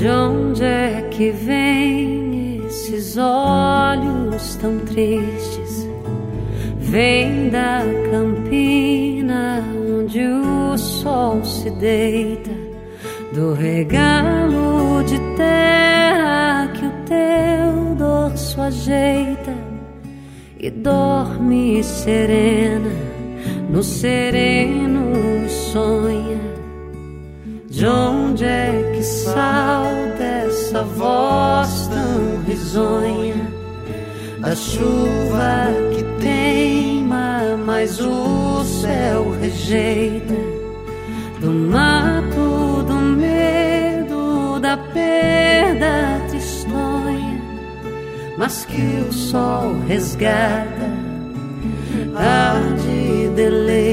De onde é que vem esses olhos tão tristes? Vem da campina onde o sol se deita, do regalo de terra que o teu dorso ajeita e dorme serena no sereno sonha de onde é que salta essa voz tão risonha? Da chuva que teima, mas o céu rejeita. Do mato, do medo, da perda tristonha, mas que o sol resgata, arde e deleita.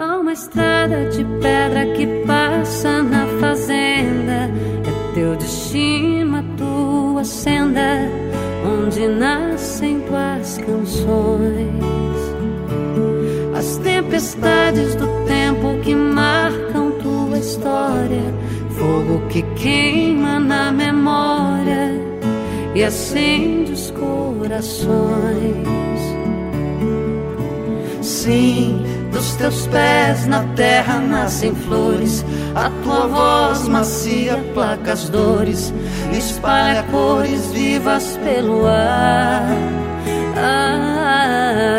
Há uma estrada de pedra que passa na fazenda. É teu destino, a tua senda, onde nascem tuas canções. As tempestades do tempo que marcam tua história. Fogo que queima na memória e acende os corações. Sim dos teus pés na terra nascem flores, a tua voz macia placa as dores, espalha cores vivas pelo ar.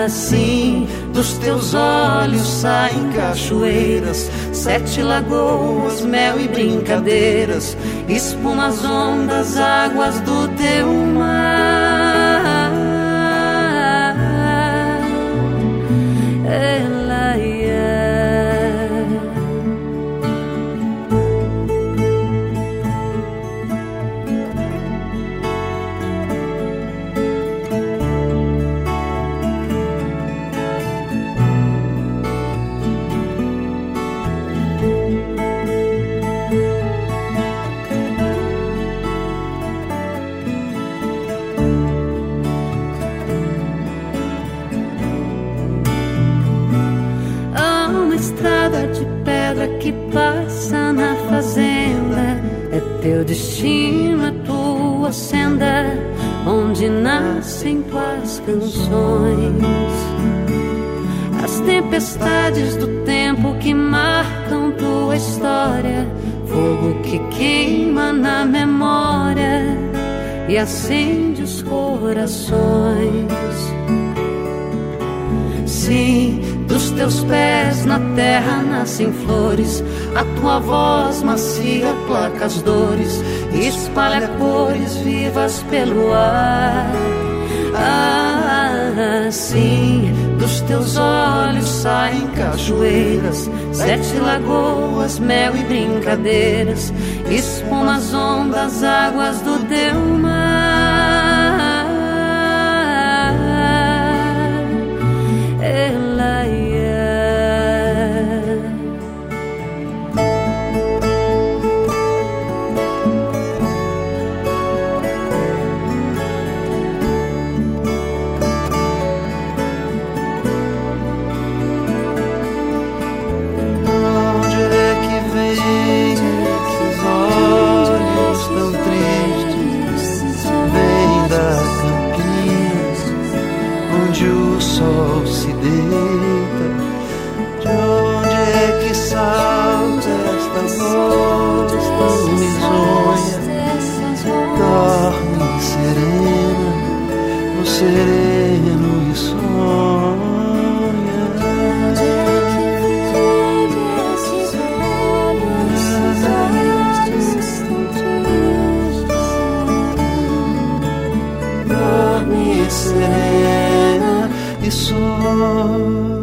Assim, dos teus olhos saem cachoeiras, sete lagoas, mel e brincadeiras, espuma as ondas, águas do teu mar. Fazenda. É teu destino, a tua senda, onde nascem tuas canções. As tempestades do tempo que marcam tua história, fogo que queima na memória e acende os corações. Sim, dos teus pés na terra nascem flores, a tua voz macia placa as dores, espalha cores vivas pelo ar. Assim, dos teus olhos saem cachoeiras, sete lagoas, mel e brincadeiras, espuma as ondas, águas do onde o sol se deita, de onde é que salta esta voz tão risonha, dorme serena, no sereno e sonha. listening. só.